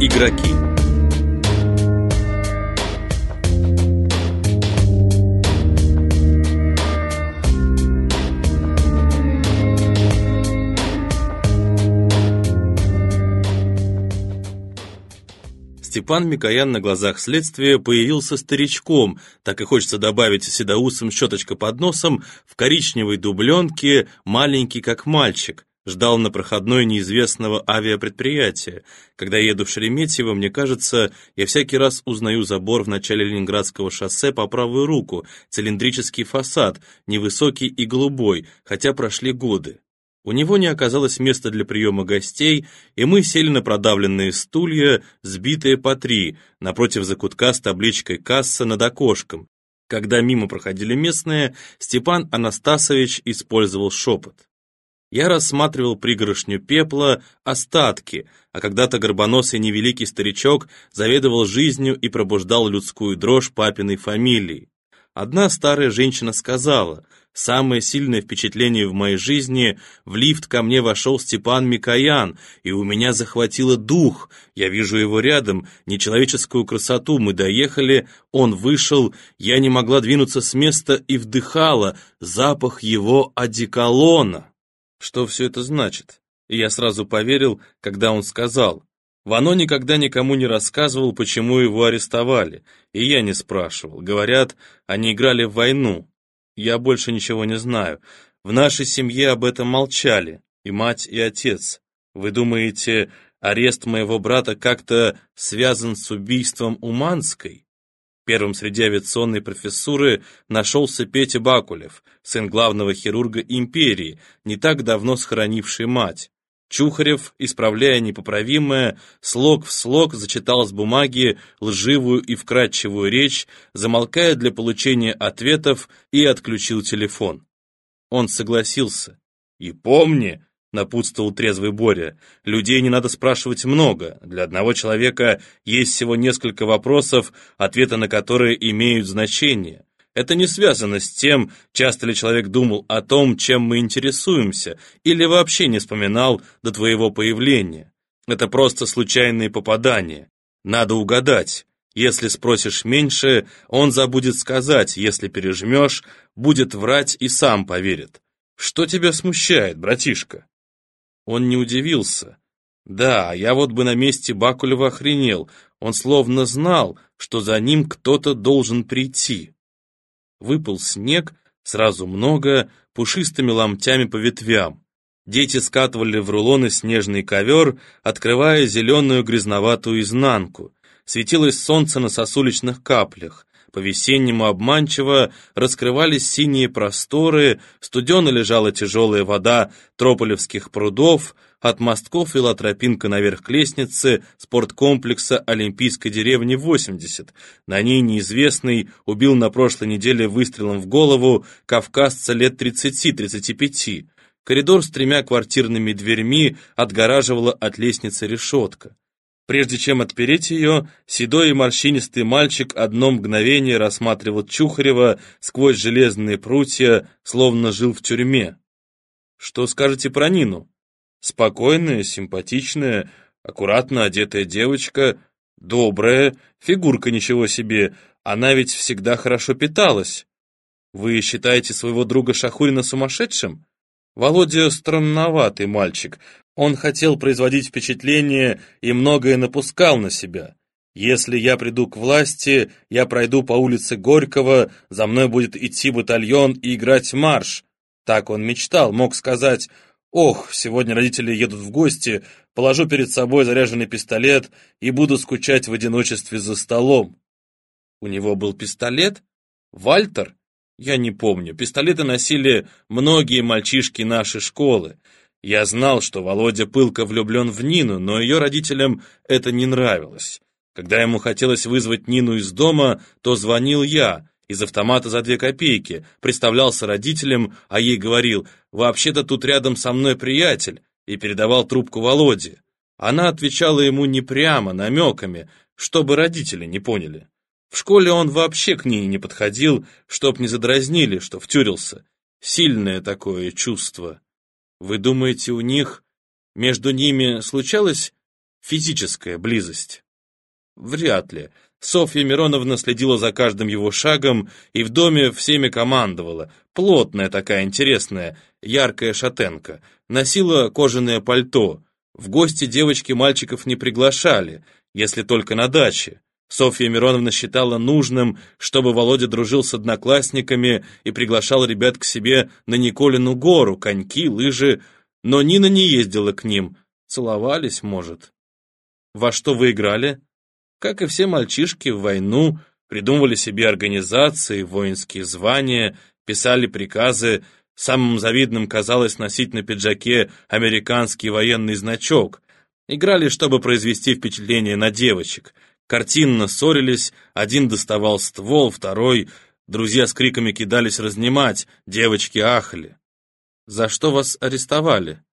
Игроки. Степан Микоян на глазах следствия появился старичком, так и хочется добавить седоусом щеточка под носом, в коричневой дубленке, маленький как мальчик, ждал на проходной неизвестного авиапредприятия. Когда еду в Шереметьево, мне кажется, я всякий раз узнаю забор в начале Ленинградского шоссе по правую руку, цилиндрический фасад, невысокий и голубой, хотя прошли годы. У него не оказалось места для приема гостей, и мы сели на продавленные стулья, сбитые по три, напротив закутка с табличкой «Касса» над окошком. Когда мимо проходили местные, Степан Анастасович использовал шепот. Я рассматривал пригоршню пепла, остатки, а когда-то горбоносый невеликий старичок заведовал жизнью и пробуждал людскую дрожь папиной фамилии. Одна старая женщина сказала, «Самое сильное впечатление в моей жизни — в лифт ко мне вошел Степан Микоян, и у меня захватило дух. Я вижу его рядом, нечеловеческую красоту. Мы доехали, он вышел, я не могла двинуться с места и вдыхала запах его одеколона». Что все это значит? И я сразу поверил, когда он сказал, Вано никогда никому не рассказывал, почему его арестовали, и я не спрашивал. Говорят, они играли в войну. Я больше ничего не знаю. В нашей семье об этом молчали, и мать, и отец. Вы думаете, арест моего брата как-то связан с убийством Уманской? Первым среди авиационной профессуры нашелся Петя Бакулев, сын главного хирурга империи, не так давно схоронивший мать. Чухарев, исправляя непоправимое, слог в слог зачитал с бумаги лживую и вкрадчивую речь, замолкая для получения ответов и отключил телефон. Он согласился. «И помни», — напутствовал трезвый Боря, «людей не надо спрашивать много. Для одного человека есть всего несколько вопросов, ответы на которые имеют значение. Это не связано с тем, часто ли человек думал о том, чем мы интересуемся, или вообще не вспоминал до твоего появления. Это просто случайные попадания. Надо угадать. Если спросишь меньше, он забудет сказать, если пережмешь, будет врать и сам поверит. Что тебя смущает, братишка? Он не удивился. Да, я вот бы на месте Бакулева охренел. Он словно знал, что за ним кто-то должен прийти. Выпал снег, сразу много, пушистыми ломтями по ветвям. Дети скатывали в рулоны снежный ковер, открывая зеленую грязноватую изнанку. Светилось солнце на сосулечных каплях. По-весеннему обманчиво раскрывались синие просторы, студено лежала тяжелая вода трополевских прудов, от мостков вела тропинка наверх к лестнице спорткомплекса Олимпийской деревни 80. На ней неизвестный убил на прошлой неделе выстрелом в голову кавказца лет 30-35. Коридор с тремя квартирными дверьми отгораживала от лестницы решетка. Прежде чем отпереть ее, седой и морщинистый мальчик одно мгновение рассматривал Чухарева сквозь железные прутья, словно жил в тюрьме. «Что скажете про Нину?» Спокойная, симпатичная, аккуратно одетая девочка, добрая, фигурка ничего себе, она ведь всегда хорошо питалась. Вы считаете своего друга Шахурина сумасшедшим? Володя странноватый мальчик. Он хотел производить впечатление и многое напускал на себя. Если я приду к власти, я пройду по улице Горького, за мной будет идти батальон и играть марш. Так он мечтал, мог сказать, Ох, сегодня родители едут в гости, положу перед собой заряженный пистолет и буду скучать в одиночестве за столом. У него был пистолет? Вальтер? Я не помню. Пистолеты носили многие мальчишки нашей школы. Я знал, что Володя пылко влюблен в Нину, но ее родителям это не нравилось. Когда ему хотелось вызвать Нину из дома, то звонил я, из автомата за две копейки, представлялся родителям, а ей говорил «Вообще-то тут рядом со мной приятель», и передавал трубку Володе. Она отвечала ему не прямо, намеками, чтобы родители не поняли. В школе он вообще к ней не подходил, чтоб не задразнили, что втюрился. Сильное такое чувство. Вы думаете, у них, между ними случалось физическая близость? Вряд ли. Софья Мироновна следила за каждым его шагом и в доме всеми командовала. Плотная такая, интересная, яркая шатенка. Носила кожаное пальто. В гости девочки мальчиков не приглашали, если только на даче. Софья Мироновна считала нужным, чтобы Володя дружил с одноклассниками и приглашал ребят к себе на Николину гору, коньки, лыжи, но Нина не ездила к ним. Целовались, может. Во что вы играли? Как и все мальчишки в войну, придумывали себе организации, воинские звания, писали приказы, самым завидным казалось носить на пиджаке американский военный значок. Играли, чтобы произвести впечатление на девочек. Картинно ссорились, один доставал ствол, второй... Друзья с криками кидались разнимать, девочки ахали. «За что вас арестовали?»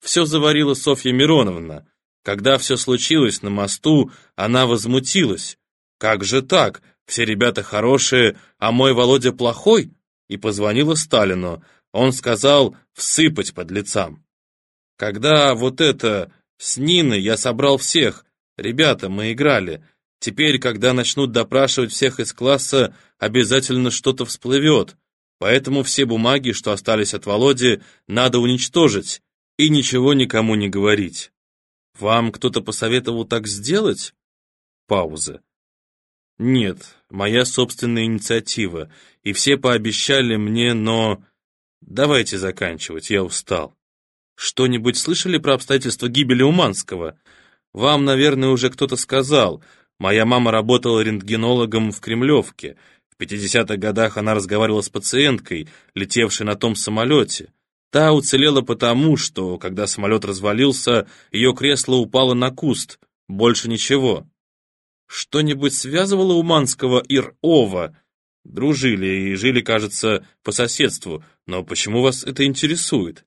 Все заварила Софья Мироновна. Когда все случилось на мосту, она возмутилась. «Как же так? Все ребята хорошие, а мой Володя плохой?» И позвонила Сталину. Он сказал всыпать под лицам. Когда вот это с Ниной я собрал всех. Ребята, мы играли. Теперь, когда начнут допрашивать всех из класса, обязательно что-то всплывет. Поэтому все бумаги, что остались от Володи, надо уничтожить и ничего никому не говорить. Вам кто-то посоветовал так сделать? Пауза. Нет, моя собственная инициатива, и все пообещали мне, но... Давайте заканчивать, я устал. Что-нибудь слышали про обстоятельства гибели Уманского? Вам, наверное, уже кто-то сказал. Моя мама работала рентгенологом в Кремлевке. В 50-х годах она разговаривала с пациенткой, летевшей на том самолете. Та уцелела потому, что, когда самолет развалился, ее кресло упало на куст. Больше ничего. Что-нибудь связывало Уманского и Рова? Дружили и жили, кажется, по соседству. Но почему вас это интересует?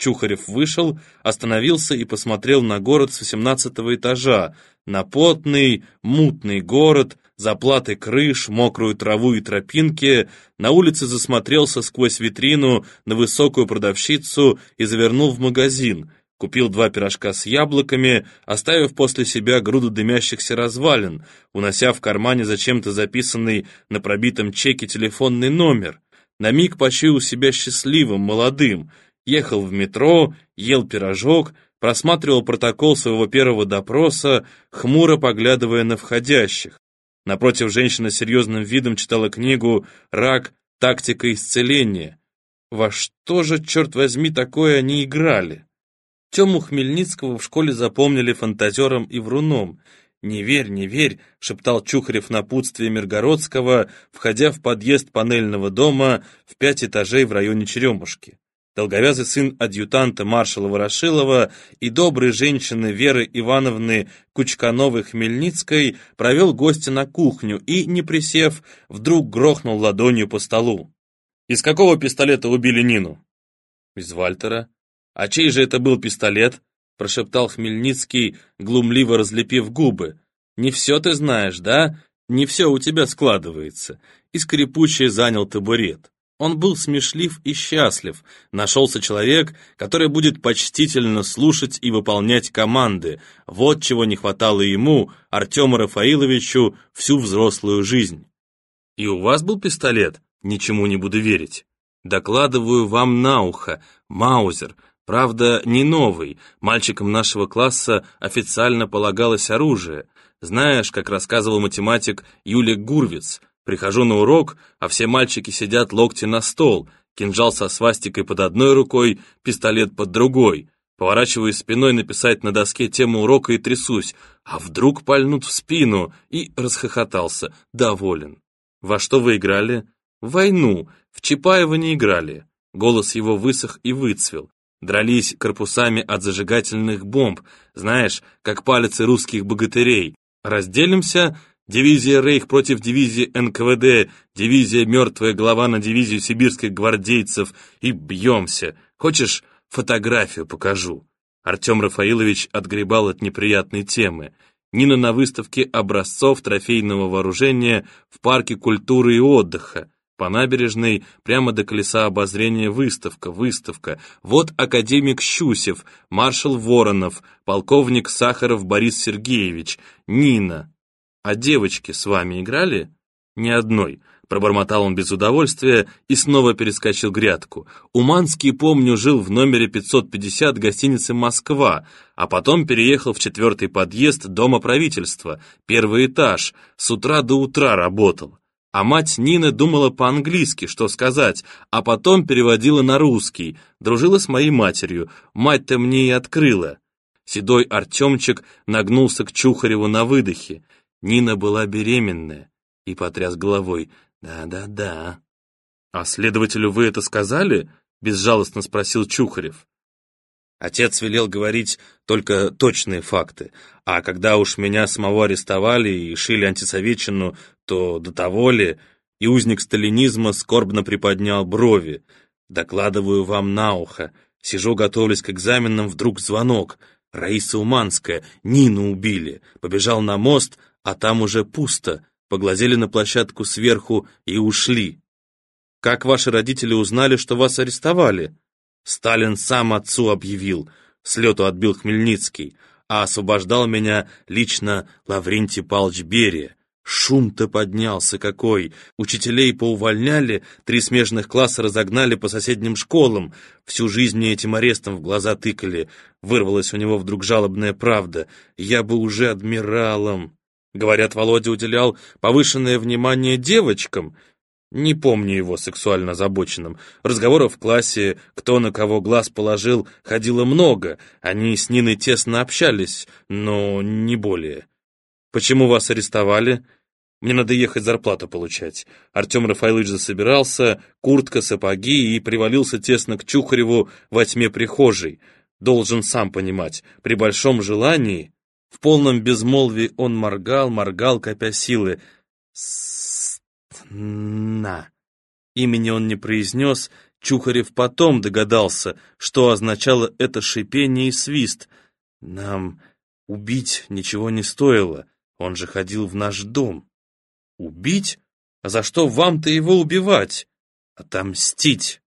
Чухарев вышел, остановился и посмотрел на город с восемнадцатого этажа, на потный, мутный город, заплаты крыш, мокрую траву и тропинки, на улице засмотрелся сквозь витрину на высокую продавщицу и завернул в магазин, купил два пирожка с яблоками, оставив после себя груду дымящихся развалин, унося в кармане зачем-то записанный на пробитом чеке телефонный номер. На миг почуял себя счастливым, молодым, ехал в метро, ел пирожок, просматривал протокол своего первого допроса, хмуро поглядывая на входящих. Напротив, женщина с серьезным видом читала книгу «Рак. Тактика исцеления». Во что же, черт возьми, такое они играли? Тему Хмельницкого в школе запомнили фантазером и вруном. «Не верь, не верь», — шептал Чухарев напутствие Миргородского, входя в подъезд панельного дома в пять этажей в районе Черемушки долговязый сын адъютанта маршала Ворошилова и доброй женщины Веры Ивановны Кучкановой-Хмельницкой провел гостя на кухню и, не присев, вдруг грохнул ладонью по столу. «Из какого пистолета убили Нину?» «Из Вальтера». «А чей же это был пистолет?» прошептал Хмельницкий, глумливо разлепив губы. «Не все ты знаешь, да? Не все у тебя складывается». И скрипучий занял табурет. Он был смешлив и счастлив. Нашелся человек, который будет почтительно слушать и выполнять команды. Вот чего не хватало ему, Артему Рафаиловичу, всю взрослую жизнь. «И у вас был пистолет? Ничему не буду верить. Докладываю вам на ухо. Маузер. Правда, не новый. Мальчикам нашего класса официально полагалось оружие. Знаешь, как рассказывал математик Юлик Гурвиц, Прихожу на урок, а все мальчики сидят локти на стол, кинжал со свастикой под одной рукой, пистолет под другой. Поворачиваюсь спиной написать на доске тему урока и трясусь, а вдруг пальнут в спину, и расхохотался, доволен. Во что вы играли? В войну, в Чапаева не играли. Голос его высох и выцвел. Дрались корпусами от зажигательных бомб, знаешь, как палицы русских богатырей. Разделимся, Дивизия Рейх против дивизии НКВД, дивизия «Мертвая голова» на дивизию сибирских гвардейцев и бьемся. Хочешь, фотографию покажу?» Артем Рафаилович отгребал от неприятной темы. Нина на выставке образцов трофейного вооружения в парке культуры и отдыха. По набережной прямо до колеса обозрения выставка, выставка. Вот академик Щусев, маршал Воронов, полковник Сахаров Борис Сергеевич, Нина. А девочки с вами играли? Ни одной. Пробормотал он без удовольствия и снова перескочил грядку. Уманский, помню, жил в номере 550 гостиницы «Москва», а потом переехал в четвертый подъезд Дома правительства, первый этаж, с утра до утра работал. А мать Нины думала по-английски, что сказать, а потом переводила на русский, дружила с моей матерью, мать-то мне и открыла. Седой Артемчик нагнулся к Чухареву на выдохе. Нина была беременная и потряс головой. «Да-да-да». «А следователю вы это сказали?» — безжалостно спросил Чухарев. Отец велел говорить только точные факты, а когда уж меня самого арестовали и шили антисоветчину, то до того ли, и узник сталинизма скорбно приподнял брови. Докладываю вам на ухо. Сижу, готовлюсь к экзаменам, вдруг звонок. Раиса Уманская, Нину убили. Побежал на мост, а там уже пусто поглазели на площадку сверху и ушли. Как ваши родители узнали, что вас арестовали? Сталин сам отцу объявил, слету отбил Хмельницкий, а освобождал меня лично Лаврентий Павлович Берия. Шум-то поднялся какой! Учителей поувольняли, три смежных класса разогнали по соседним школам. Всю жизнь мне этим арестом в глаза тыкали. Вырвалась у него вдруг жалобная правда. Я бы уже адмиралом. Говорят, Володя уделял повышенное внимание девочкам. Не помню его сексуально озабоченным. Разговоров в классе, кто на кого глаз положил, ходило много. Они с Ниной тесно общались, но не более. Почему вас арестовали? Мне надо ехать зарплату получать. Артем Рафаилович засобирался, куртка, сапоги и привалился тесно к Чухареву во тьме прихожей. Должен сам понимать, при большом желании в полном безмолвии он моргал, моргал, копя силы. «Сна». Имени он не произнес, Чухарев потом догадался, что означало это шипение и свист. «Нам убить ничего не стоило, он же ходил в наш дом». «Убить? А за что вам-то его убивать?» «Отомстить».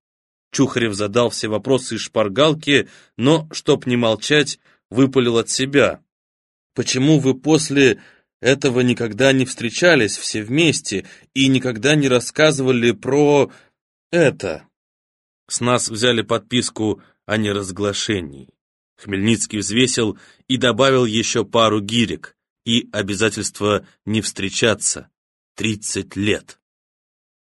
Чухарев задал все вопросы из шпаргалки, но, чтоб не молчать, выпалил от себя. Почему вы после этого никогда не встречались все вместе и никогда не рассказывали про это? С нас взяли подписку о неразглашении. Хмельницкий взвесил и добавил еще пару гирек и обязательство не встречаться. Тридцать лет.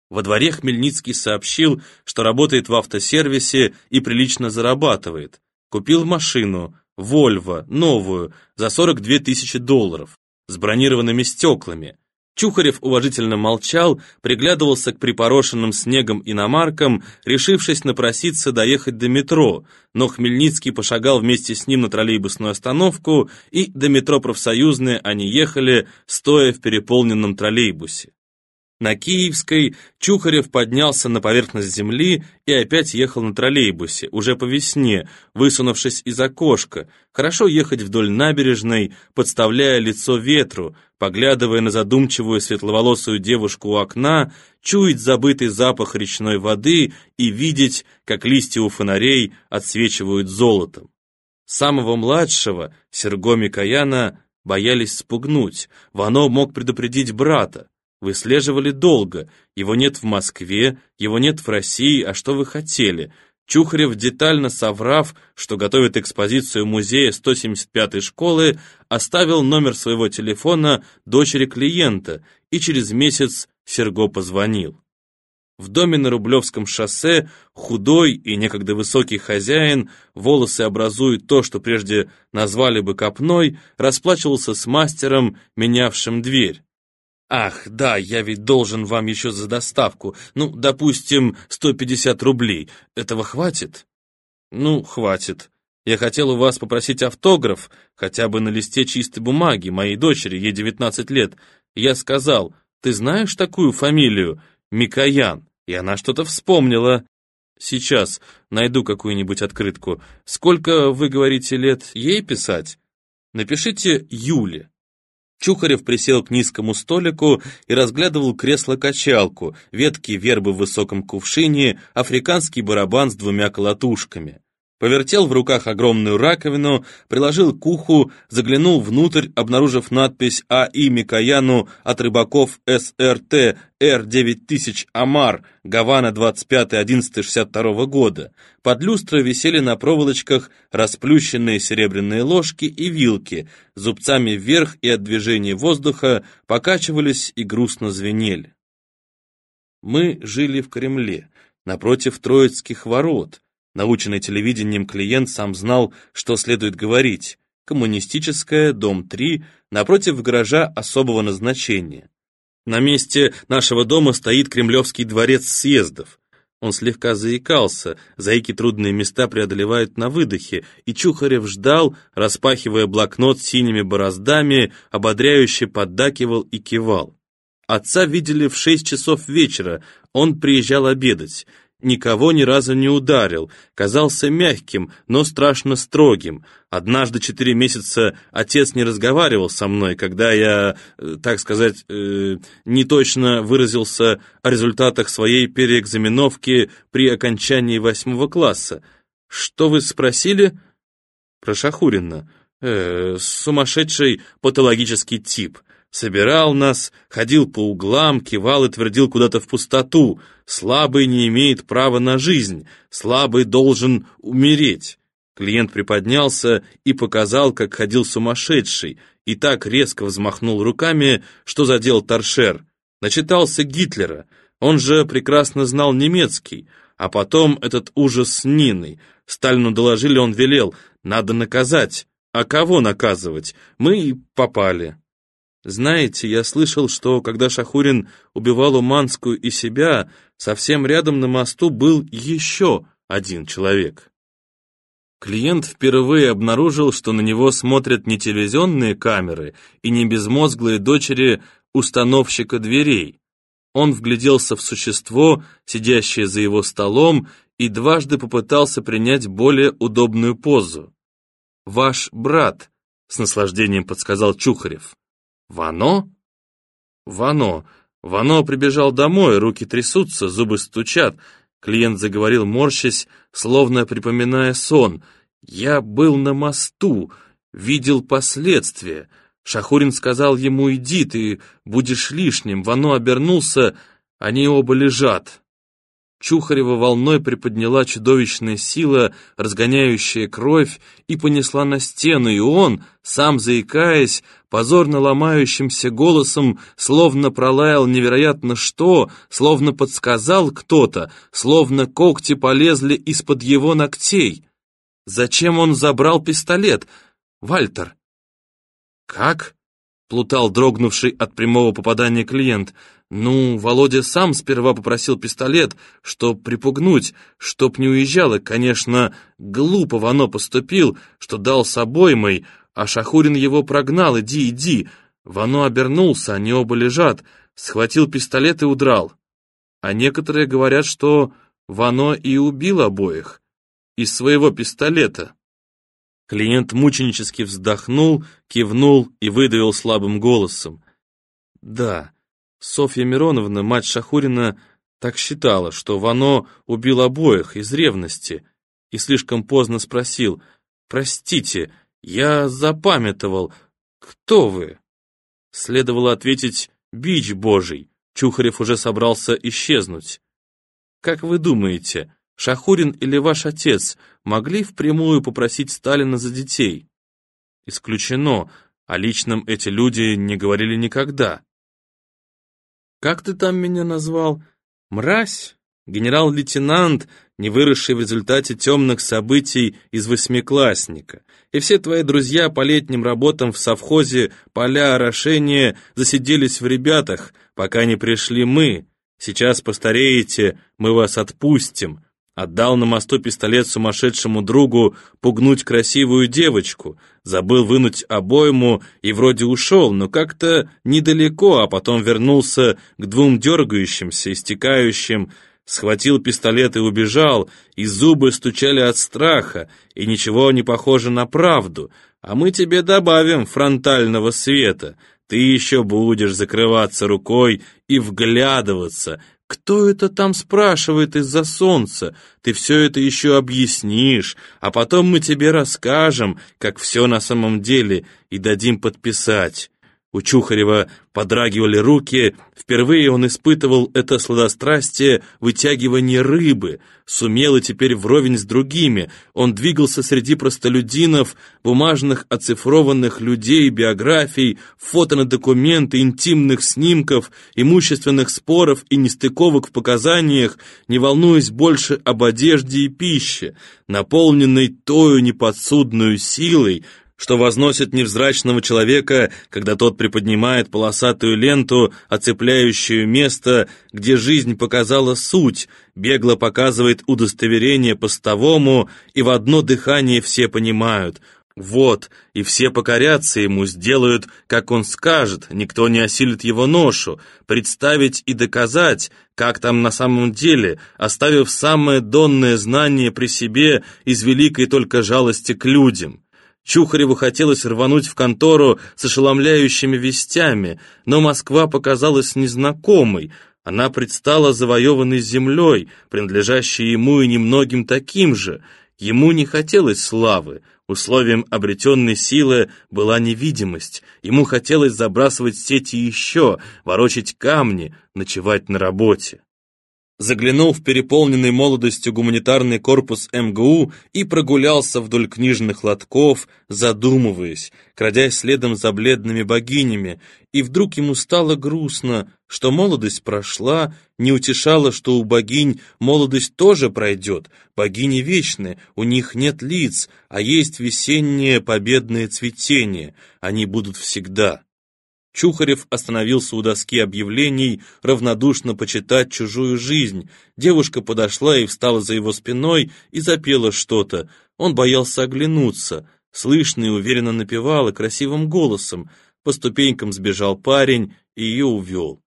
Во дворе Хмельницкий сообщил, что работает в автосервисе и прилично зарабатывает. Купил машину, Вольво, новую, за 42 тысячи долларов, с бронированными стеклами. Чухарев уважительно молчал, приглядывался к припорошенным снегом иномаркам, решившись напроситься доехать до метро, но Хмельницкий пошагал вместе с ним на троллейбусную остановку, и до метро профсоюзные они ехали, стоя в переполненном троллейбусе. На Киевской Чухарев поднялся на поверхность земли и опять ехал на троллейбусе, уже по весне, высунувшись из окошка. Хорошо ехать вдоль набережной, подставляя лицо ветру, поглядывая на задумчивую светловолосую девушку у окна, чуять забытый запах речной воды и видеть, как листья у фонарей отсвечивают золотом. Самого младшего, Серго Микояна, боялись спугнуть. Вано мог предупредить брата. Выслеживали долго. Его нет в Москве, его нет в России, а что вы хотели? Чухарев, детально соврав, что готовит экспозицию музея 175-й школы, оставил номер своего телефона дочери клиента, и через месяц Серго позвонил. В доме на Рублевском шоссе худой и некогда высокий хозяин, волосы образуют то, что прежде назвали бы копной, расплачивался с мастером, менявшим дверь. «Ах, да, я ведь должен вам еще за доставку. Ну, допустим, 150 рублей. Этого хватит?» «Ну, хватит. Я хотел у вас попросить автограф, хотя бы на листе чистой бумаги, моей дочери, ей 19 лет. Я сказал, ты знаешь такую фамилию? Микоян. И она что-то вспомнила. Сейчас найду какую-нибудь открытку. Сколько, вы говорите, лет ей писать? Напишите Юле. Чухарев присел к низкому столику и разглядывал кресло-качалку, ветки вербы в высоком кувшине, африканский барабан с двумя колотушками. Повертел в руках огромную раковину, приложил к уху, заглянул внутрь, обнаружив надпись А.И. Микояну от рыбаков СРТ Р-9000 Амар, Гавана 25.11.62 года. Под люстрой висели на проволочках расплющенные серебряные ложки и вилки, зубцами вверх и от движения воздуха покачивались и грустно звенели. Мы жили в Кремле, напротив Троицких ворот, Наученный телевидением клиент сам знал, что следует говорить. Коммунистическая, дом 3, напротив гаража особого назначения. На месте нашего дома стоит Кремлевский дворец съездов. Он слегка заикался, заики трудные места преодолевают на выдохе, и Чухарев ждал, распахивая блокнот синими бороздами, ободряюще поддакивал и кивал. Отца видели в шесть часов вечера, он приезжал обедать никого ни разу не ударил, казался мягким, но страшно строгим. Однажды четыре месяца отец не разговаривал со мной, когда я, э, так сказать, э, не точно выразился о результатах своей переэкзаменовки при окончании восьмого класса. Что вы спросили? Про Шахурина. Э, сумасшедший патологический тип. Собирал нас, ходил по углам, кивал и твердил куда-то в пустоту. Слабый не имеет права на жизнь, слабый должен умереть. Клиент приподнялся и показал, как ходил сумасшедший, и так резко взмахнул руками, что задел торшер. Начитался Гитлера, он же прекрасно знал немецкий, а потом этот ужас с Ниной. Сталину доложили, он велел, надо наказать. А кого наказывать? Мы и попали. Знаете, я слышал, что когда Шахурин убивал Уманскую и себя, совсем рядом на мосту был еще один человек. Клиент впервые обнаружил, что на него смотрят не телевизионные камеры и не безмозглые дочери установщика дверей. Он вгляделся в существо, сидящее за его столом, и дважды попытался принять более удобную позу. «Ваш брат», — с наслаждением подсказал Чухарев. «Вано?» «Вано. Вано прибежал домой, руки трясутся, зубы стучат». Клиент заговорил, морщась, словно припоминая сон. «Я был на мосту, видел последствия. Шахурин сказал ему, иди, ты будешь лишним. Вано обернулся, они оба лежат. Чухарева волной приподняла чудовищная сила, разгоняющая кровь, и понесла на стену, и он, сам заикаясь, позорно ломающимся голосом, словно пролаял невероятно что, словно подсказал кто-то, словно когти полезли из-под его ногтей. Зачем он забрал пистолет? Вальтер. «Как?» — плутал дрогнувший от прямого попадания клиент — ну, Володя сам сперва попросил пистолет, чтоб припугнуть, чтоб не уезжал, конечно, глупо Вано поступил, что дал с обоймой, а Шахурин его прогнал, иди, иди. Вано обернулся, они оба лежат, схватил пистолет и удрал. А некоторые говорят, что Вано и убил обоих. Из своего пистолета. Клиент мученически вздохнул, кивнул и выдавил слабым голосом. «Да, Софья Мироновна, мать Шахурина, так считала, что Вано убил обоих из ревности, и слишком поздно спросил, «Простите, я запамятовал, кто вы?» Следовало ответить «Бич Божий», Чухарев уже собрался исчезнуть. «Как вы думаете, Шахурин или ваш отец могли впрямую попросить Сталина за детей?» «Исключено, о личном эти люди не говорили никогда». Как ты там меня назвал? Мразь? Генерал-лейтенант, не выросший в результате темных событий из восьмиклассника. И все твои друзья по летним работам в совхозе поля орошения засиделись в ребятах, пока не пришли мы. Сейчас постареете, мы вас отпустим. Отдал на мосту пистолет сумасшедшему другу пугнуть красивую девочку. Забыл вынуть обойму и вроде ушел, но как-то недалеко, а потом вернулся к двум дергающимся, истекающим, схватил пистолет и убежал, и зубы стучали от страха, и ничего не похоже на правду. А мы тебе добавим фронтального света. Ты еще будешь закрываться рукой и вглядываться. Кто это там спрашивает из-за солнца? Ты все это еще объяснишь, а потом мы тебе расскажем, как все на самом деле, и дадим подписать. У Чухарева подрагивали руки, впервые он испытывал это сладострастие вытягивания рыбы, сумел и теперь вровень с другими, он двигался среди простолюдинов, бумажных оцифрованных людей, биографий, фото на документы, интимных снимков, имущественных споров и нестыковок в показаниях, не волнуясь больше об одежде и пище, наполненной тою неподсудную силой, что возносит невзрачного человека, когда тот приподнимает полосатую ленту, оцепляющую место, где жизнь показала суть, бегло показывает удостоверение постовому, и в одно дыхание все понимают — вот, и все покорятся ему, сделают, как он скажет, никто не осилит его ношу, представить и доказать, как там на самом деле, оставив самое донное знание при себе из великой только жалости к людям. Чухареву хотелось рвануть в контору с ошеломляющими вестями, но Москва показалась незнакомой. Она предстала завоеванной землей, принадлежащей ему и немногим таким же. Ему не хотелось славы. Условием обретенной силы была невидимость. Ему хотелось забрасывать сети еще, ворочать камни, ночевать на работе заглянул в переполненный молодостью гуманитарный корпус МГУ и прогулялся вдоль книжных лотков, задумываясь, крадясь следом за бледными богинями, и вдруг ему стало грустно, что молодость прошла, не утешало, что у богинь молодость тоже пройдет, богини вечны, у них нет лиц, а есть весеннее победное цветение, они будут всегда. Чухарев остановился у доски объявлений, равнодушно почитать чужую жизнь. Девушка подошла и встала за его спиной и запела что-то. Он боялся оглянуться. Слышно и уверенно напевала красивым голосом. По ступенькам сбежал парень и ее увел.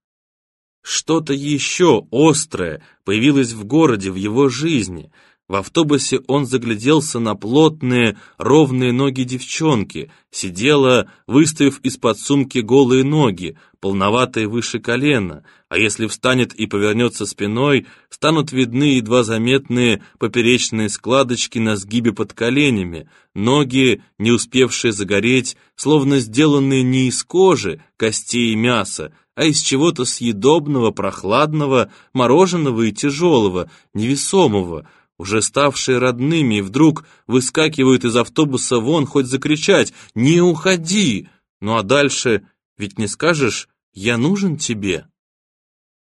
Что-то еще острое появилось в городе, в его жизни — в автобусе он загляделся на плотные, ровные ноги девчонки, сидела, выставив из-под сумки голые ноги, полноватые выше колена, а если встанет и повернется спиной, станут видны едва заметные поперечные складочки на сгибе под коленями, ноги, не успевшие загореть, словно сделанные не из кожи, костей и мяса, а из чего-то съедобного, прохладного, мороженого и тяжелого, невесомого, уже ставшие родными, вдруг выскакивают из автобуса вон, хоть закричать «Не уходи!» Ну а дальше, ведь не скажешь «Я нужен тебе?»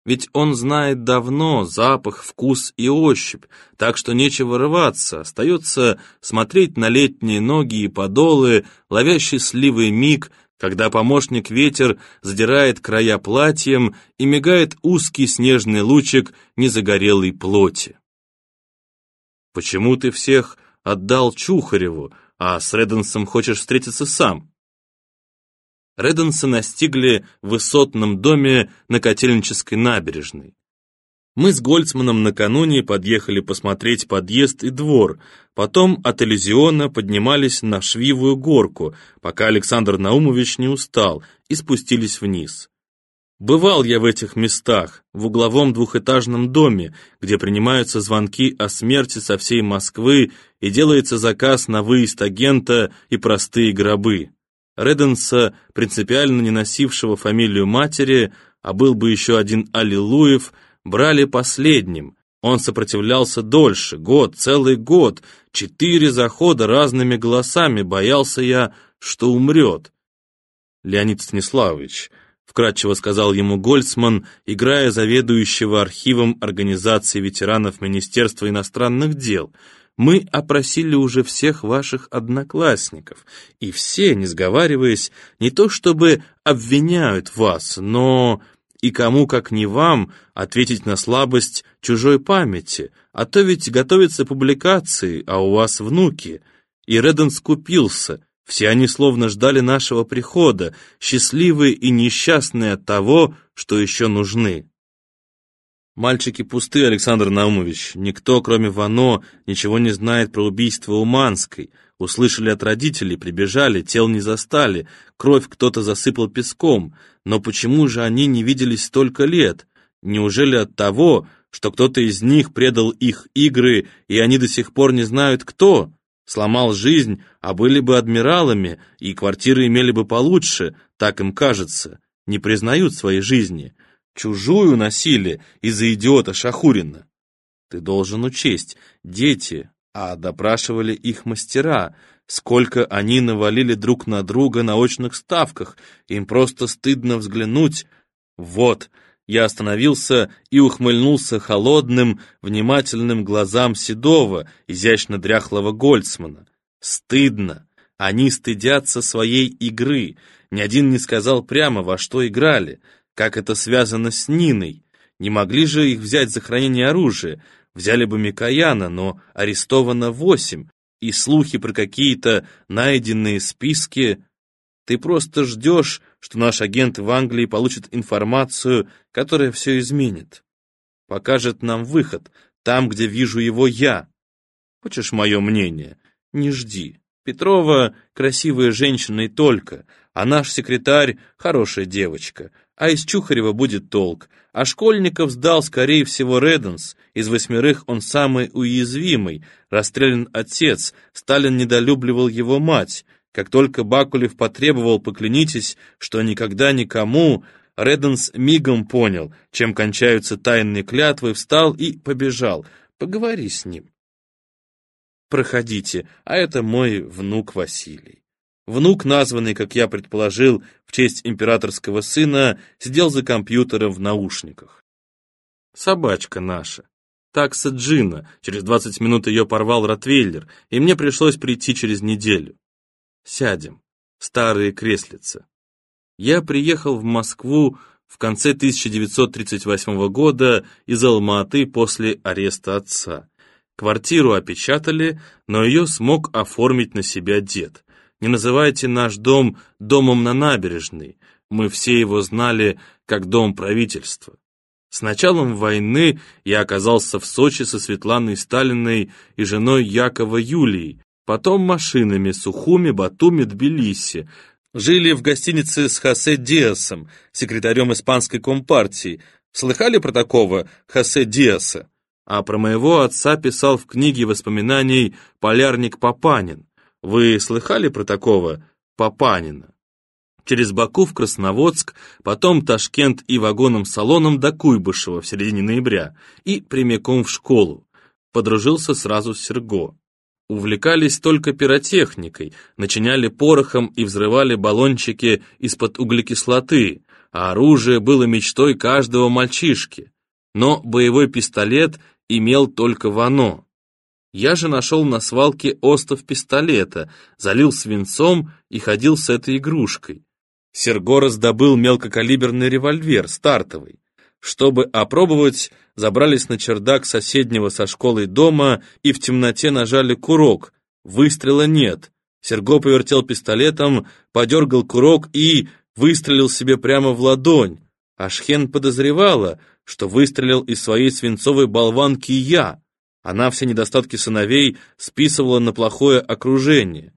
Ведь он знает давно запах, вкус и ощупь, так что нечего рваться, остается смотреть на летние ноги и подолы, ловя счастливый миг, когда помощник ветер задирает края платьем и мигает узкий снежный лучик незагорелой плоти. Почему ты всех отдал Чухареву, а с Реденсом хочешь встретиться сам?» Реденса настигли в высотном доме на Котельнической набережной. Мы с Гольцманом накануне подъехали посмотреть подъезд и двор, потом от Элизиона поднимались на Швивую горку, пока Александр Наумович не устал, и спустились вниз. Бывал я в этих местах, в угловом двухэтажном доме, где принимаются звонки о смерти со всей Москвы и делается заказ на выезд агента и простые гробы. Реденса, принципиально не носившего фамилию матери, а был бы еще один Аллилуев, брали последним. Он сопротивлялся дольше, год, целый год, четыре захода разными голосами, боялся я, что умрет. Леонид Станиславович, вкратчиво сказал ему Гольцман, играя заведующего архивом Организации ветеранов Министерства иностранных дел. «Мы опросили уже всех ваших одноклассников, и все, не сговариваясь, не то чтобы обвиняют вас, но и кому, как не вам, ответить на слабость чужой памяти, а то ведь готовятся публикации, а у вас внуки». И Редден скупился — все они словно ждали нашего прихода, счастливые и несчастные от того, что еще нужны. Мальчики пусты, Александр Наумович. Никто, кроме Вано, ничего не знает про убийство Уманской. Услышали от родителей, прибежали, тел не застали, кровь кто-то засыпал песком. Но почему же они не виделись столько лет? Неужели от того, что кто-то из них предал их игры, и они до сих пор не знают, кто? Сломал жизнь, а были бы адмиралами, и квартиры имели бы получше, так им кажется. Не признают своей жизни. Чужую носили из-за идиота Шахурина. Ты должен учесть, дети, а допрашивали их мастера, сколько они навалили друг на друга на очных ставках, им просто стыдно взглянуть. Вот, я остановился и ухмыльнулся холодным, внимательным глазам седого, изящно дряхлого Гольцмана. Стыдно. Они стыдятся своей игры. Ни один не сказал прямо, во что играли, как это связано с Ниной. Не могли же их взять за хранение оружия, Взяли бы Микояна, но арестовано восемь, и слухи про какие-то найденные списки. Ты просто ждешь, что наш агент в Англии получит информацию, которая все изменит. Покажет нам выход, там, где вижу его я. Хочешь мое мнение? Не жди. Петрова красивая женщина и только, а наш секретарь хорошая девочка, а из Чухарева будет толк, а школьников сдал, скорее всего, Реденс. Из восьмерых он самый уязвимый. Расстрелян отец. Сталин недолюбливал его мать. Как только Бакулев потребовал, поклянитесь, что никогда никому, Реденс мигом понял, чем кончаются тайные клятвы, встал и побежал. Поговори с ним. Проходите, а это мой внук Василий. Внук, названный, как я предположил, в честь императорского сына, сидел за компьютером в наушниках. Собачка наша. Такса Джина. Через 20 минут ее порвал Ротвейлер, и мне пришлось прийти через неделю. Сядем. Старые креслица. Я приехал в Москву в конце 1938 года из Алматы после ареста отца. Квартиру опечатали, но ее смог оформить на себя дед. Не называйте наш дом домом на набережной. Мы все его знали как дом правительства. С началом войны я оказался в Сочи со Светланой Сталиной и женой Якова Юлией, потом машинами Сухуми, Батуми, Тбилиси. Жили в гостинице с Хосе Диасом, секретарем испанской компартии. Слыхали про такого Хосе Диаса? А про моего отца писал в книге воспоминаний «Полярник Папанин». Вы слыхали про такого Папанина? Через Баку в Красноводск, потом Ташкент и вагоном-салоном до Куйбышева в середине ноября и прямиком в школу. Подружился сразу с Серго. Увлекались только пиротехникой, начиняли порохом и взрывали баллончики из-под углекислоты, а оружие было мечтой каждого мальчишки. Но боевой пистолет имел только Вано. Я же нашел на свалке остов пистолета, залил свинцом и ходил с этой игрушкой. Серго раздобыл мелкокалиберный револьвер, стартовый. Чтобы опробовать, забрались на чердак соседнего со школой дома и в темноте нажали курок. Выстрела нет. Серго повертел пистолетом, подергал курок и выстрелил себе прямо в ладонь. Ашхен подозревала, что выстрелил из своей свинцовой болванки я. Она все недостатки сыновей списывала на плохое окружение.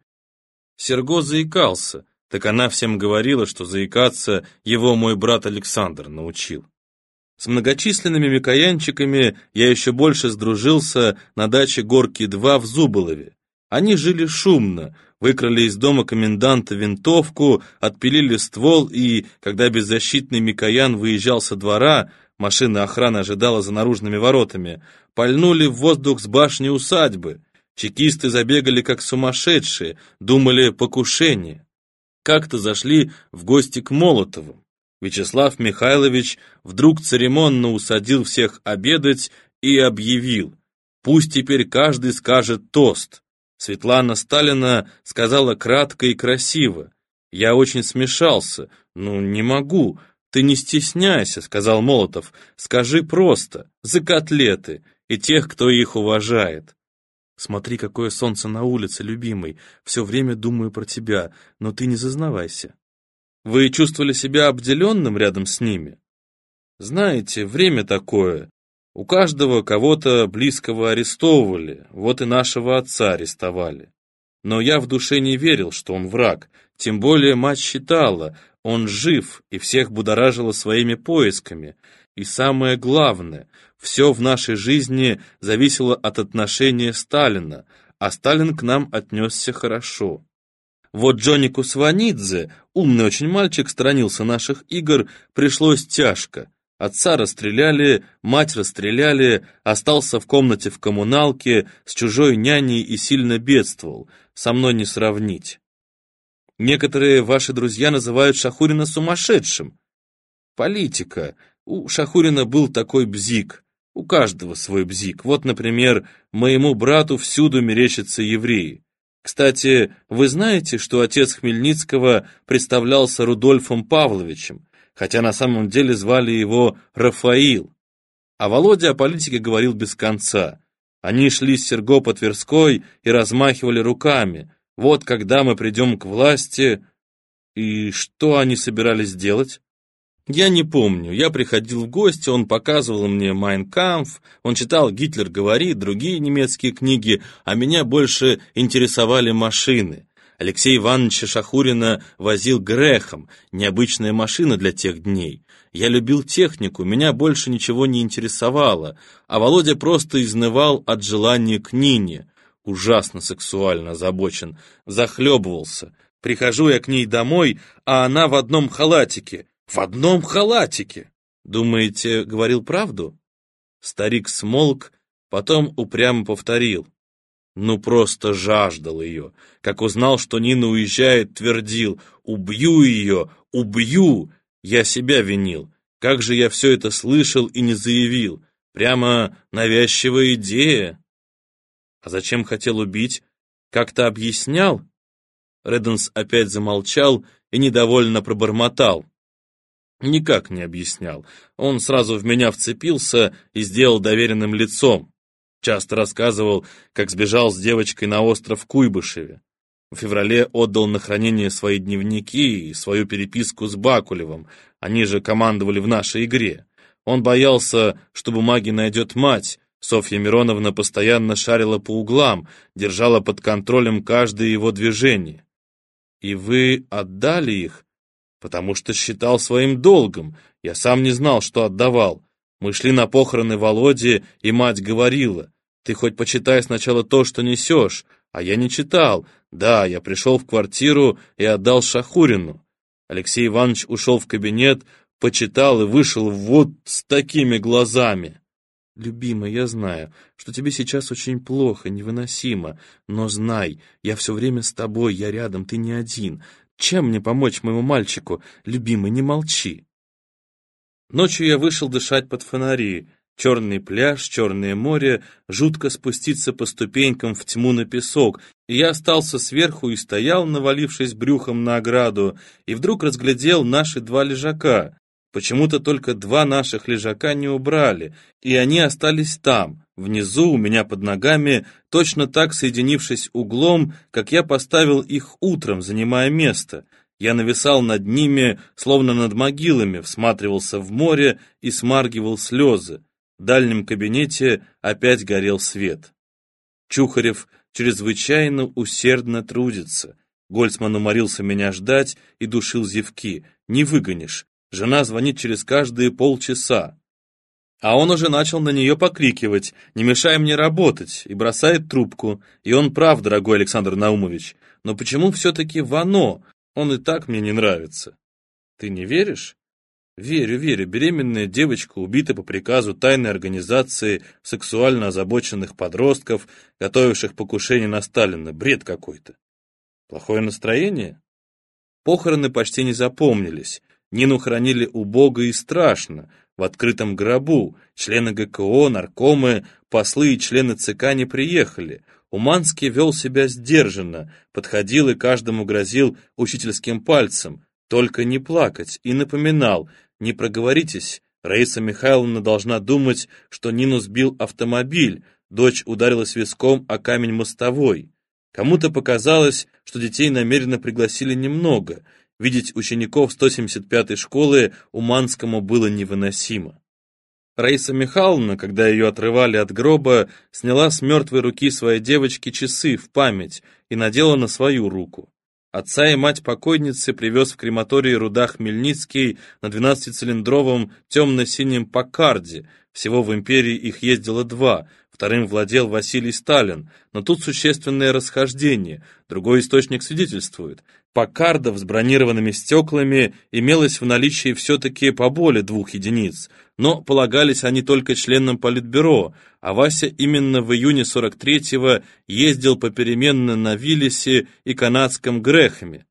Серго заикался, так она всем говорила, что заикаться его мой брат Александр научил. С многочисленными микоянчиками я еще больше сдружился на даче Горки-2 в Зуболове. Они жили шумно, выкрали из дома коменданта винтовку, отпилили ствол и, когда беззащитный Микоян выезжал со двора, машина охраны ожидала за наружными воротами, пальнули в воздух с башни усадьбы. Чекисты забегали как сумасшедшие, думали покушение. Как-то зашли в гости к Молотову. Вячеслав Михайлович вдруг церемонно усадил всех обедать и объявил, пусть теперь каждый скажет тост. Светлана Сталина сказала кратко и красиво. Я очень смешался, ну не могу, «Ты не стесняйся», — сказал Молотов, — «скажи просто, за котлеты и тех, кто их уважает». «Смотри, какое солнце на улице, любимый, все время думаю про тебя, но ты не зазнавайся». «Вы чувствовали себя обделенным рядом с ними?» «Знаете, время такое. У каждого кого-то близкого арестовывали, вот и нашего отца арестовали. Но я в душе не верил, что он враг, тем более мать считала, он жив и всех будоражила своими поисками. И самое главное, все в нашей жизни зависело от отношения Сталина, а Сталин к нам отнесся хорошо. Вот Джонику Сванидзе, умный очень мальчик, сторонился наших игр, пришлось тяжко. Отца расстреляли, мать расстреляли, остался в комнате в коммуналке с чужой няней и сильно бедствовал. Со мной не сравнить. Некоторые ваши друзья называют Шахурина сумасшедшим. Политика. У Шахурина был такой бзик. У каждого свой бзик. Вот, например, моему брату всюду мерещатся евреи. Кстати, вы знаете, что отец Хмельницкого представлялся Рудольфом Павловичем, хотя на самом деле звали его Рафаил. А Володя о политике говорил без конца. Они шли с Серго по Тверской и размахивали руками. Вот когда мы придем к власти... И что они собирались делать? Я не помню. Я приходил в гости, он показывал мне «Майн Кампф», он читал «Гитлер говорит», другие немецкие книги, а меня больше интересовали машины. Алексей Иванович Шахурина возил Грехом, необычная машина для тех дней. Я любил технику, меня больше ничего не интересовало, а Володя просто изнывал от желания к Нине. Ужасно сексуально озабочен, захлебывался. Прихожу я к ней домой, а она в одном халатике — в одном халатике. Думаете, говорил правду? Старик смолк, потом упрямо повторил. Ну, просто жаждал ее. Как узнал, что Нина уезжает, твердил. «Убью ее! Убью!» Я себя винил. Как же я все это слышал и не заявил? Прямо навязчивая идея. А зачем хотел убить? Как-то объяснял? Реденс опять замолчал и недовольно пробормотал. Никак не объяснял. Он сразу в меня вцепился и сделал доверенным лицом. Часто рассказывал, как сбежал с девочкой на остров Куйбышеве. В феврале отдал на хранение свои дневники и свою переписку с Бакулевым. Они же командовали в нашей игре. Он боялся, что бумаги найдет мать. Софья Мироновна постоянно шарила по углам, держала под контролем каждое его движение. «И вы отдали их?» Потому что считал своим долгом. Я сам не знал, что отдавал. Мы шли на похороны Володи, и мать говорила, «Ты хоть почитай сначала то, что несешь». А я не читал. Да, я пришел в квартиру и отдал Шахурину. Алексей Иванович ушел в кабинет, почитал и вышел вот с такими глазами. «Любимая, я знаю, что тебе сейчас очень плохо, невыносимо, но знай, я все время с тобой, я рядом, ты не один. Чем мне помочь моему мальчику? Любимый, не молчи. Ночью я вышел дышать под фонари. Черный пляж, черное море, жутко спуститься по ступенькам в тьму на песок. И я остался сверху и стоял, навалившись брюхом на ограду, и вдруг разглядел наши два лежака. Почему-то только два наших лежака не убрали, и они остались там, внизу, у меня под ногами, точно так соединившись углом, как я поставил их утром, занимая место. Я нависал над ними, словно над могилами, всматривался в море и смаргивал слезы. В дальнем кабинете опять горел свет. Чухарев чрезвычайно усердно трудится. Гольцман уморился меня ждать и душил зевки. Не выгонишь. Жена звонит через каждые полчаса. А он уже начал на нее покрикивать «Не мешай мне работать!» и бросает трубку. И он прав, дорогой Александр Наумович. Но почему все-таки Вано? Он и так мне не нравится. Ты не веришь? Верю, верю. Беременная девочка убита по приказу тайной организации сексуально озабоченных подростков, готовивших покушение на Сталина. Бред какой-то. Плохое настроение? Похороны почти не запомнились. Нину хранили убого и страшно, в открытом гробу. Члены ГКО, наркомы, послы и члены ЦК не приехали. Уманский вел себя сдержанно, подходил и каждому грозил учительским пальцем. Только не плакать, и напоминал, не проговоритесь, Раиса Михайловна должна думать, что Нину сбил автомобиль, дочь ударилась виском о камень мостовой. Кому-то показалось, что детей намеренно пригласили немного — Видеть учеников 175-й школы Уманскому было невыносимо. Раиса Михайловна, когда ее отрывали от гроба, сняла с мертвой руки своей девочки часы в память и надела на свою руку. Отца и мать покойницы привез в крематорий руда Хмельницкий на 12-цилиндровом темно-синем Паккарде. Всего в империи их ездило два, вторым владел Василий Сталин, но тут существенное расхождение, другой источник свидетельствует. Паккардов с бронированными стеклами имелось в наличии все-таки поболее двух единиц, но полагались они только членам Политбюро, а Вася именно в июне 43-го ездил попеременно на Виллисе и канадском Грехаме.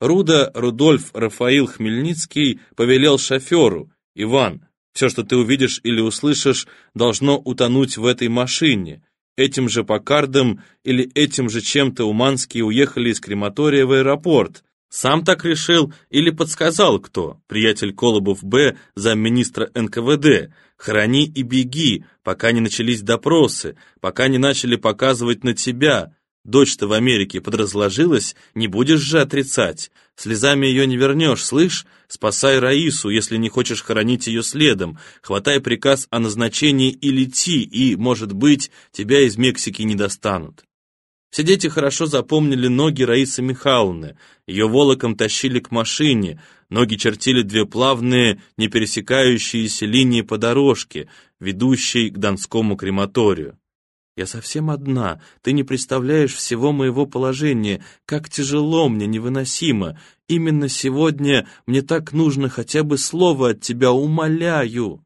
Руда Рудольф Рафаил Хмельницкий повелел шоферу, «Иван, все, что ты увидишь или услышишь, должно утонуть в этой машине», Этим же Покардом или этим же чем-то Уманские уехали из крематория в аэропорт. Сам так решил или подсказал кто? Приятель Колобов Б, замминистра НКВД. Храни и беги, пока не начались допросы, пока не начали показывать на тебя. Дочь-то в Америке подразложилась, не будешь же отрицать. Слезами ее не вернешь, слышь? Спасай Раису, если не хочешь хоронить ее следом. Хватай приказ о назначении и лети, и, может быть, тебя из Мексики не достанут. Все дети хорошо запомнили ноги Раисы Михайловны. Ее волоком тащили к машине, ноги чертили две плавные, не пересекающиеся линии по дорожке, ведущей к Донскому крематорию. Я совсем одна, ты не представляешь всего моего положения, как тяжело мне, невыносимо. Именно сегодня мне так нужно хотя бы слово от тебя, умоляю.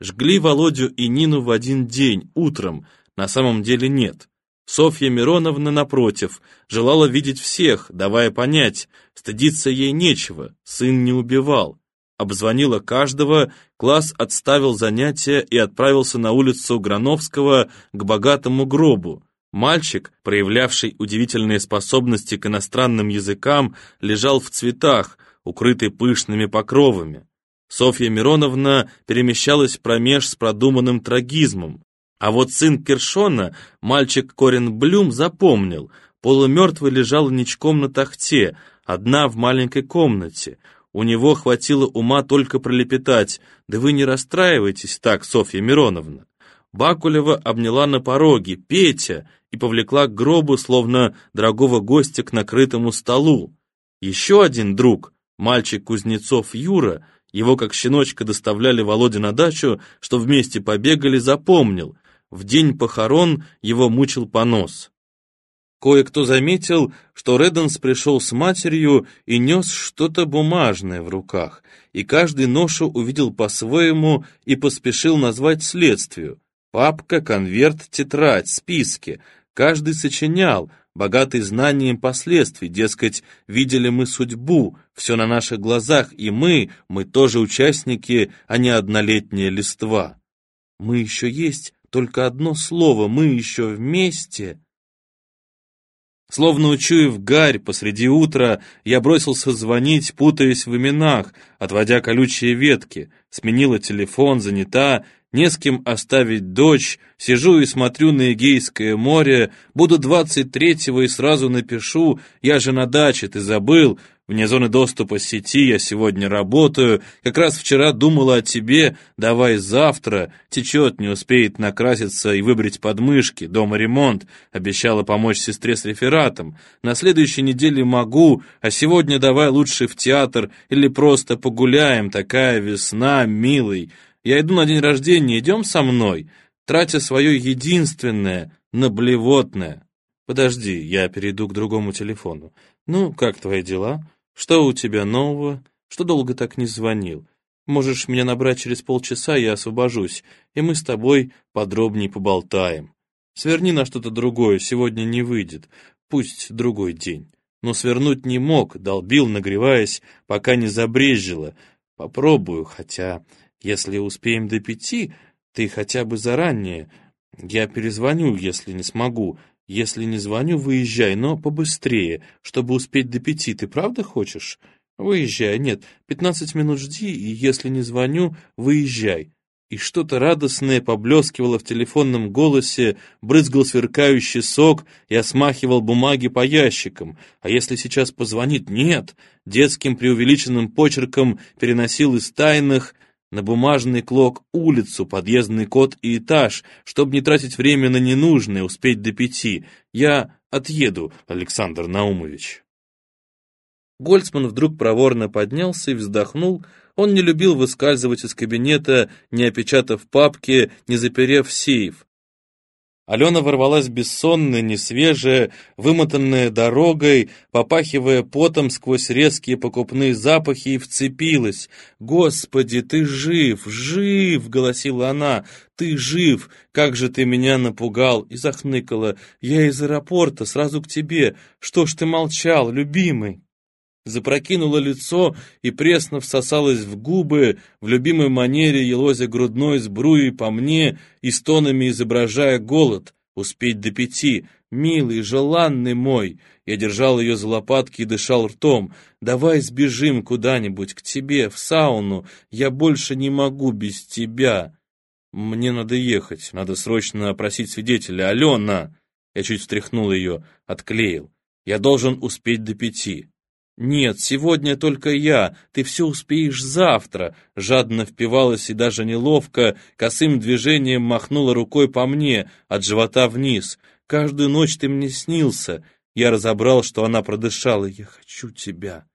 Жгли Володю и Нину в один день, утром, на самом деле нет. Софья Мироновна, напротив, желала видеть всех, давая понять, стыдиться ей нечего, сын не убивал обзвонила каждого, класс отставил занятия и отправился на улицу Грановского к богатому гробу. Мальчик, проявлявший удивительные способности к иностранным языкам, лежал в цветах, укрытый пышными покровами. Софья Мироновна перемещалась промеж с продуманным трагизмом. А вот сын Кершона, мальчик Корин Блюм, запомнил, полумертвый лежал ничком на тахте, одна в маленькой комнате. У него хватило ума только пролепетать. «Да вы не расстраивайтесь так, Софья Мироновна». Бакулева обняла на пороге Петя и повлекла к гробу, словно дорогого гостя к накрытому столу. Еще один друг, мальчик Кузнецов Юра, его как щеночка доставляли Володе на дачу, что вместе побегали, запомнил. В день похорон его мучил понос. Кое-кто заметил, что Редденс пришел с матерью и нес что-то бумажное в руках, и каждый ношу увидел по-своему и поспешил назвать следствию. Папка, конверт, тетрадь, списки. Каждый сочинял, богатый знанием последствий, дескать, видели мы судьбу, все на наших глазах, и мы, мы тоже участники, а не однолетняя листва. Мы еще есть, только одно слово, мы еще вместе. Словно учуяв гарь посреди утра, я бросился звонить, путаясь в именах, отводя колючие ветки, сменила телефон, занята, не с кем оставить дочь, сижу и смотрю на Эгейское море, буду двадцать третьего и сразу напишу, я же на даче, ты забыл, вне зоны доступа сети, я сегодня работаю, как раз вчера думала о тебе, давай завтра, течет, не успеет накраситься и выбрить подмышки, дома ремонт, обещала помочь сестре с рефератом, на следующей неделе могу, а сегодня давай лучше в театр или просто погуляем, такая весна, милый, я иду на день рождения, идем со мной, тратя свое единственное на блевотное. Подожди, я перейду к другому телефону. Ну, как твои дела? Что у тебя нового? Что долго так не звонил? Можешь меня набрать через полчаса, я освобожусь, и мы с тобой подробнее поболтаем. Сверни на что-то другое, сегодня не выйдет, пусть другой день. Но свернуть не мог, долбил, нагреваясь, пока не забрезжило. Попробую, хотя если успеем до пяти, ты хотя бы заранее. Я перезвоню, если не смогу. Если не звоню, выезжай, но побыстрее, чтобы успеть до пяти. Ты правда хочешь? Выезжай. Нет, пятнадцать минут жди, и если не звоню, выезжай. И что-то радостное поблескивало в телефонном голосе, брызгал сверкающий сок и осмахивал бумаги по ящикам. А если сейчас позвонит? Нет. Детским преувеличенным почерком переносил из тайных на бумажный клок улицу, подъездный код и этаж, чтобы не тратить время на ненужное, успеть до пяти. Я отъеду, Александр Наумович. Гольцман вдруг проворно поднялся и вздохнул. Он не любил выскальзывать из кабинета, не опечатав папки, не заперев сейф. Алена ворвалась бессонная, несвежая, вымотанная дорогой, попахивая потом сквозь резкие покупные запахи и вцепилась. «Господи, ты жив, жив!» — голосила она. «Ты жив! Как же ты меня напугал!» И захныкала. «Я из аэропорта, сразу к тебе. Что ж ты молчал, любимый?» Запрокинула лицо и пресно всосалась в губы, в любимой манере елозя грудной сбруей по мне и стонами изображая голод. Успеть до пяти, милый, желанный мой. Я держал ее за лопатки и дышал ртом. Давай сбежим куда-нибудь, к тебе, в сауну. Я больше не могу без тебя. Мне надо ехать, надо срочно опросить свидетеля. Алена! Я чуть встряхнул ее, отклеил. Я должен успеть до пяти. «Нет, сегодня только я, ты все успеешь завтра», жадно впивалась и даже неловко, косым движением махнула рукой по мне, от живота вниз. «Каждую ночь ты мне снился». Я разобрал, что она продышала. «Я хочу тебя».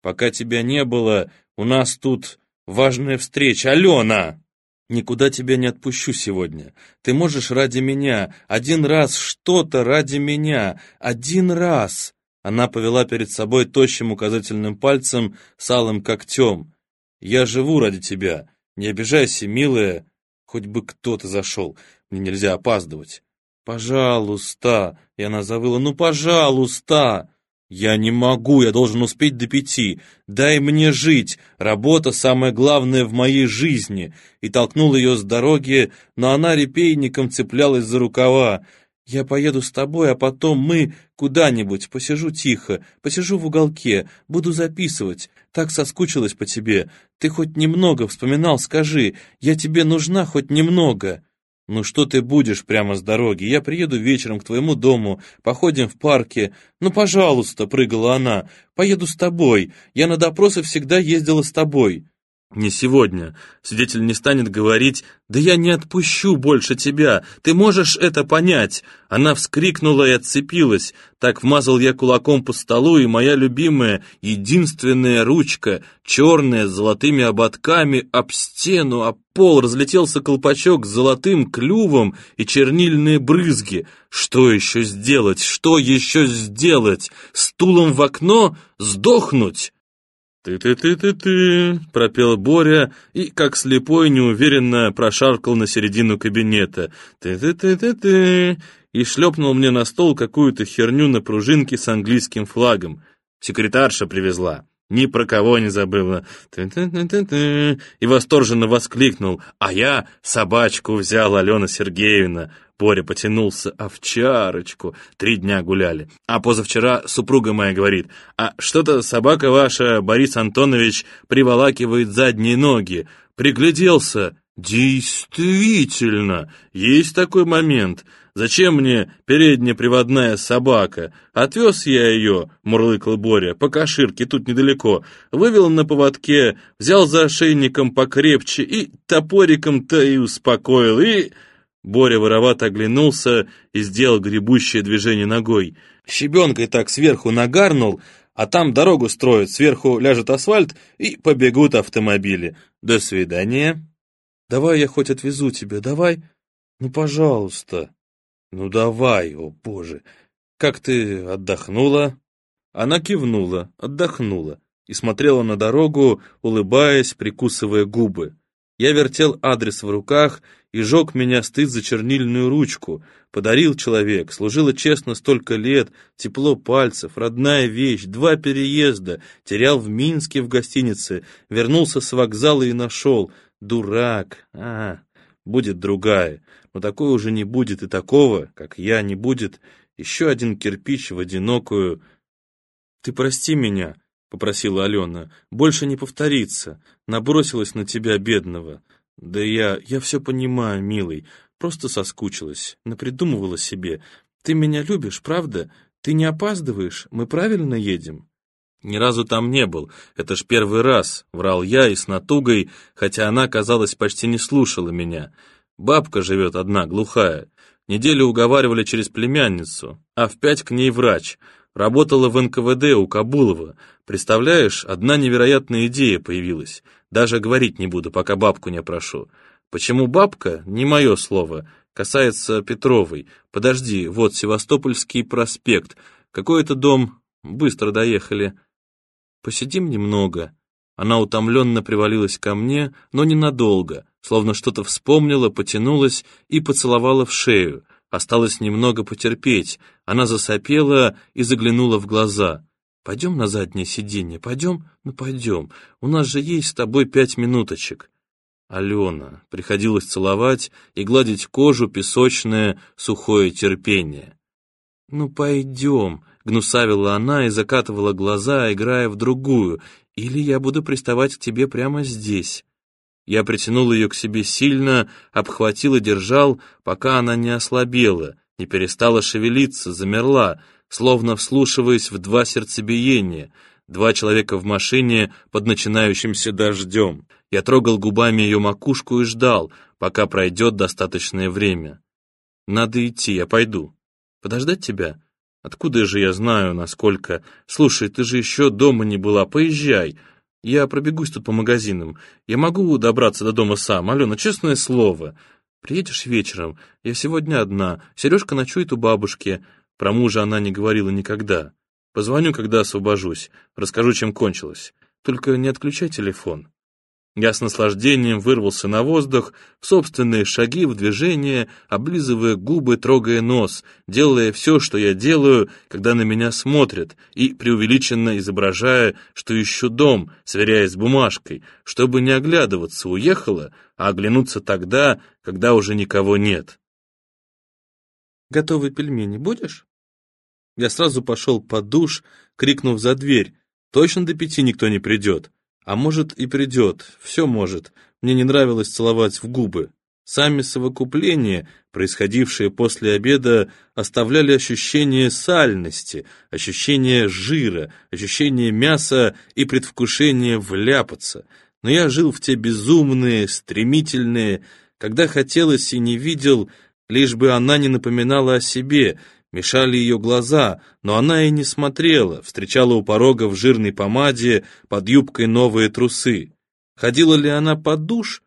«Пока тебя не было, у нас тут важная встреча. Алена!» «Никуда тебя не отпущу сегодня. Ты можешь ради меня, один раз что-то ради меня, один раз!» Она повела перед собой тощим указательным пальцем с алым когтем. «Я живу ради тебя. Не обижайся, милая. Хоть бы кто-то зашел. Мне нельзя опаздывать». «Пожалуйста!» И она завыла. «Ну, пожалуйста!» «Я не могу, я должен успеть до пяти. Дай мне жить. Работа самое главное в моей жизни». И толкнул ее с дороги, но она репейником цеплялась за рукава. «Я поеду с тобой, а потом мы куда-нибудь, посижу тихо, посижу в уголке, буду записывать. Так соскучилась по тебе. Ты хоть немного вспоминал, скажи, я тебе нужна хоть немного». «Ну что ты будешь прямо с дороги? Я приеду вечером к твоему дому, походим в парке. Ну, пожалуйста», — прыгала она, — «поеду с тобой. Я на допросы всегда ездила с тобой». Не сегодня. Свидетель не станет говорить «Да я не отпущу больше тебя, ты можешь это понять!» Она вскрикнула и отцепилась. Так вмазал я кулаком по столу, и моя любимая, единственная ручка, черная, с золотыми ободками, об стену, об пол разлетелся колпачок с золотым клювом и чернильные брызги. Что еще сделать? Что еще сделать? Стулом в окно? Сдохнуть? «Ты-ты-ты-ты-ты», — пропел Боря и, как слепой, неуверенно прошаркал на середину кабинета. «Ты-ты-ты-ты-ты», и шлепнул мне на стол какую-то херню на пружинке с английским флагом. Секретарша привезла. Ни про кого не забыла. Ты -ты -ты -ты -ты, и восторженно воскликнул. А я собачку взял, Алена Сергеевна. Боря потянулся. Овчарочку. Три дня гуляли. А позавчера супруга моя говорит, а что-то собака ваша, Борис Антонович, приволакивает задние ноги. Пригляделся. Действительно, есть такой момент. Зачем мне передняя приводная собака? Отвез я ее, мурлыкал Боря, по каширке тут недалеко, вывел на поводке, взял за ошейником покрепче и топориком-то и успокоил, и... Боря воровато оглянулся и сделал гребущее движение ногой. Щебенкой так сверху нагарнул, а там дорогу строят, сверху ляжет асфальт и побегут автомобили. До свидания. Давай я хоть отвезу тебя, давай. Ну, пожалуйста. Ну, давай, о боже. Как ты отдохнула? Она кивнула, отдохнула и смотрела на дорогу, улыбаясь, прикусывая губы. Я вертел адрес в руках, и жег меня стыд за чернильную ручку. Подарил человек, служила честно столько лет, тепло пальцев, родная вещь, два переезда, терял в Минске в гостинице, вернулся с вокзала и нашел. Дурак, а, будет другая, но такой уже не будет и такого, как я, не будет. Еще один кирпич в одинокую... Ты прости меня, — попросила Алена, — больше не повторится. Набросилась на тебя, бедного. Да я... я все понимаю, милый. Просто соскучилась, напридумывала себе. Ты меня любишь, правда? Ты не опаздываешь? Мы правильно едем? Ни разу там не был, это ж первый раз, врал я и с натугой, хотя она, казалось, почти не слушала меня. Бабка живет одна, глухая. Неделю уговаривали через племянницу, а в пять к ней врач. Работала в НКВД у Кабулова. Представляешь, одна невероятная идея появилась. Даже говорить не буду, пока бабку не опрошу. Почему бабка? Не мое слово. Касается Петровой. Подожди, вот Севастопольский проспект. Какой это дом? Быстро доехали. «Посидим немного». Она утомленно привалилась ко мне, но ненадолго, словно что-то вспомнила, потянулась и поцеловала в шею. Осталось немного потерпеть. Она засопела и заглянула в глаза. «Пойдем на заднее сиденье, пойдем? Ну, пойдем. У нас же есть с тобой пять минуточек». Алена. Приходилось целовать и гладить кожу песочное, сухое терпение. «Ну, пойдем», Гнусавила она и закатывала глаза, играя в другую. «Или я буду приставать к тебе прямо здесь». Я притянул ее к себе сильно, обхватил и держал, пока она не ослабела, не перестала шевелиться, замерла, словно вслушиваясь в два сердцебиения, два человека в машине под начинающимся дождем. Я трогал губами ее макушку и ждал, пока пройдет достаточное время. «Надо идти, я пойду. Подождать тебя?» Откуда же я знаю, насколько... Слушай, ты же еще дома не была, поезжай. Я пробегусь тут по магазинам. Я могу добраться до дома сам, Алена, честное слово. Приедешь вечером, я сегодня одна, Сережка ночует у бабушки. Про мужа она не говорила никогда. Позвоню, когда освобожусь, расскажу, чем кончилось. Только не отключай телефон. Я с наслаждением вырвался на воздух, в собственные шаги, в движение, облизывая губы, трогая нос, делая все, что я делаю, когда на меня смотрят, и преувеличенно изображая, что ищу дом, сверяясь с бумажкой, чтобы не оглядываться, уехала, а оглянуться тогда, когда уже никого нет. «Готовые пельмени будешь?» Я сразу пошел под душ, крикнув за дверь. «Точно до пяти никто не придет?» А может и придет, все может. Мне не нравилось целовать в губы. Сами совокупления, происходившие после обеда, оставляли ощущение сальности, ощущение жира, ощущение мяса и предвкушение вляпаться. Но я жил в те безумные, стремительные, когда хотелось и не видел, лишь бы она не напоминала о себе, Мешали ее глаза, но она и не смотрела, встречала у порога в жирной помаде, под юбкой новые трусы. Ходила ли она под душ?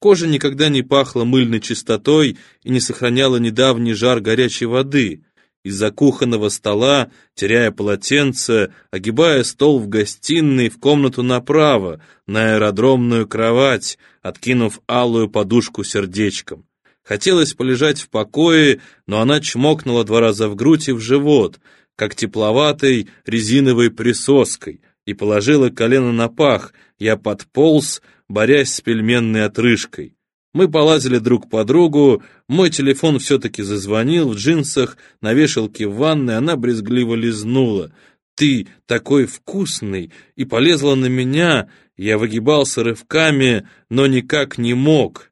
Кожа никогда не пахла мыльной чистотой и не сохраняла недавний жар горячей воды. Из-за кухонного стола, теряя полотенце, огибая стол в гостиной, в комнату направо, на аэродромную кровать, откинув алую подушку сердечком. Хотелось полежать в покое, но она чмокнула два раза в грудь и в живот, как тепловатой резиновой присоской, и положила колено на пах. Я подполз, борясь с пельменной отрыжкой. Мы полазили друг по другу, мой телефон все-таки зазвонил в джинсах, на вешалке в ванной она брезгливо лизнула. «Ты такой вкусный!» и полезла на меня, я выгибался рывками, но никак не мог.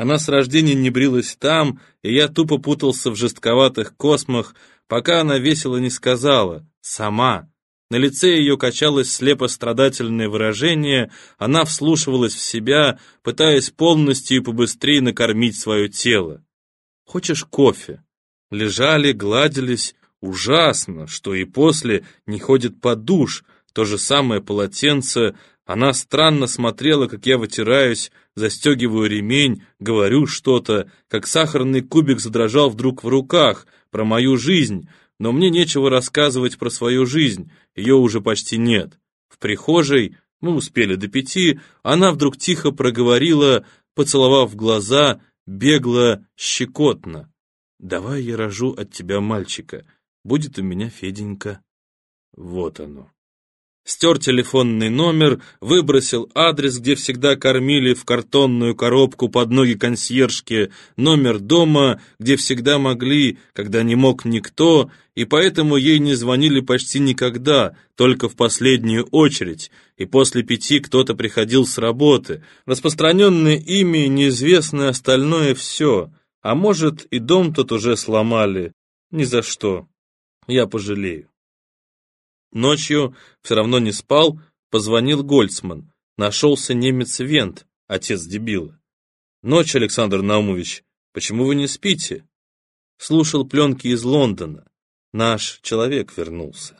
Она с рождения не брилась там, и я тупо путался в жестковатых космах, пока она весело не сказала «сама». На лице ее качалось слепо-страдательное выражение, она вслушивалась в себя, пытаясь полностью и побыстрее накормить свое тело. «Хочешь кофе?» Лежали, гладились, ужасно, что и после не ходит под душ, то же самое полотенце, она странно смотрела, как я вытираюсь, застегиваю ремень, говорю что-то, как сахарный кубик задрожал вдруг в руках, про мою жизнь, но мне нечего рассказывать про свою жизнь, ее уже почти нет. В прихожей, мы успели до пяти, она вдруг тихо проговорила, поцеловав глаза, бегло, щекотно. «Давай я рожу от тебя мальчика, будет у меня Феденька». Вот оно. Стер телефонный номер, выбросил адрес, где всегда кормили в картонную коробку под ноги консьержки, номер дома, где всегда могли, когда не мог никто, и поэтому ей не звонили почти никогда, только в последнюю очередь, и после пяти кто-то приходил с работы. Распространенное имя неизвестное остальное все, а может и дом тот уже сломали. Ни за что. Я пожалею. Ночью все равно не спал, позвонил Гольцман. Нашелся немец Вент, отец дебила. «Ночь, Александр Наумович, почему вы не спите?» Слушал пленки из Лондона. Наш человек вернулся.